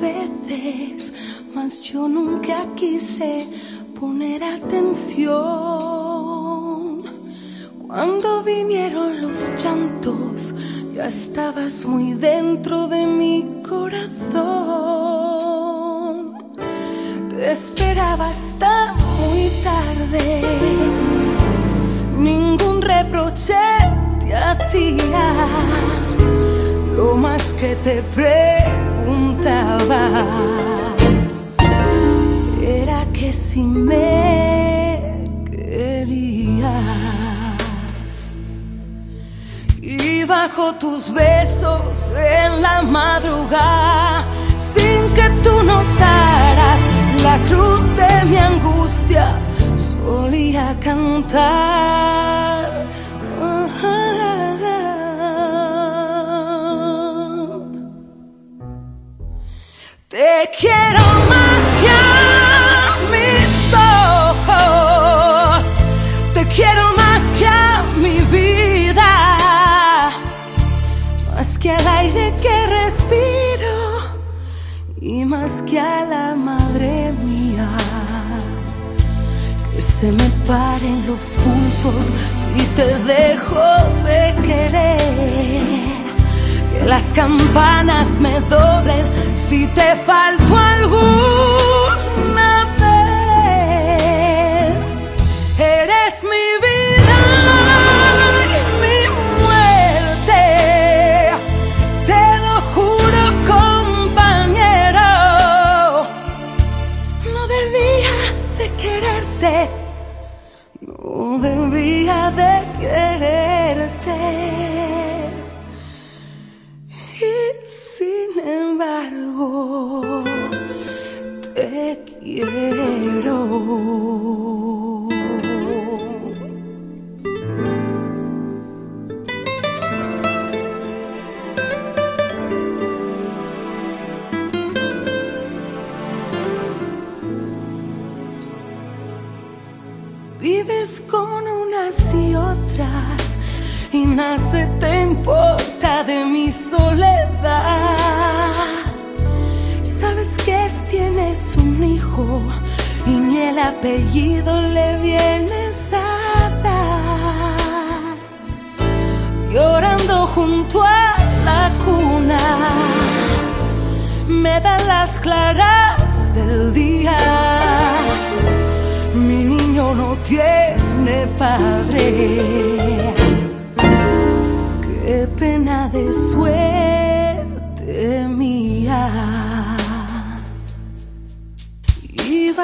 veces, mas yo nunca quise poner atención. Cuando vinieron los llantos, ya estabas muy dentro de mi corazón. Te esperaba hasta muy tarde, ningún reproche te hacía. Que te preguntaba era que si me querías. Y bajo tus besos en la madrugada, sin que tú notaras la cruz de mi angustia, solía cantar. Te quiero más que a mis ojos, te quiero más que a mi vida, más que al aire que respiro y más que a la madre mía. Que se me paren los pulsos si te dejo de querer. que las campanas me doblen si te falto alguna vez. Eres mi vida y mi muerte, te lo juro compañero. No debía de quererte, no debía de quererte. Quiero. Vives con unas y otras y nace te importa de mi soledad. Sabes que tienes un y ni el apellido le vienes a dar. Llorando junto a la cuna, me dan las claras del día. Mi niño no tiene padre. Qué pena de suerte mía.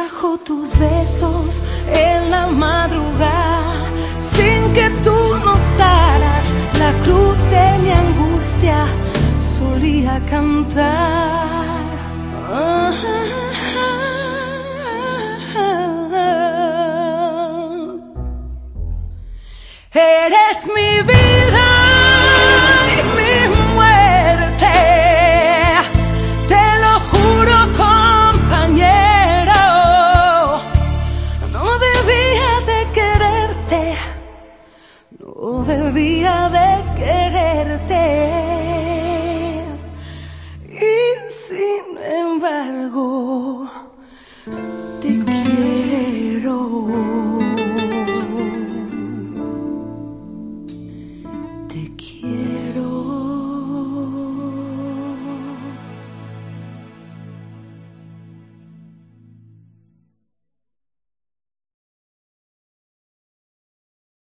Y bajo tus besos en la madrugada, sin que tú notaras la cruz de mi angustia, solía cantar. Sin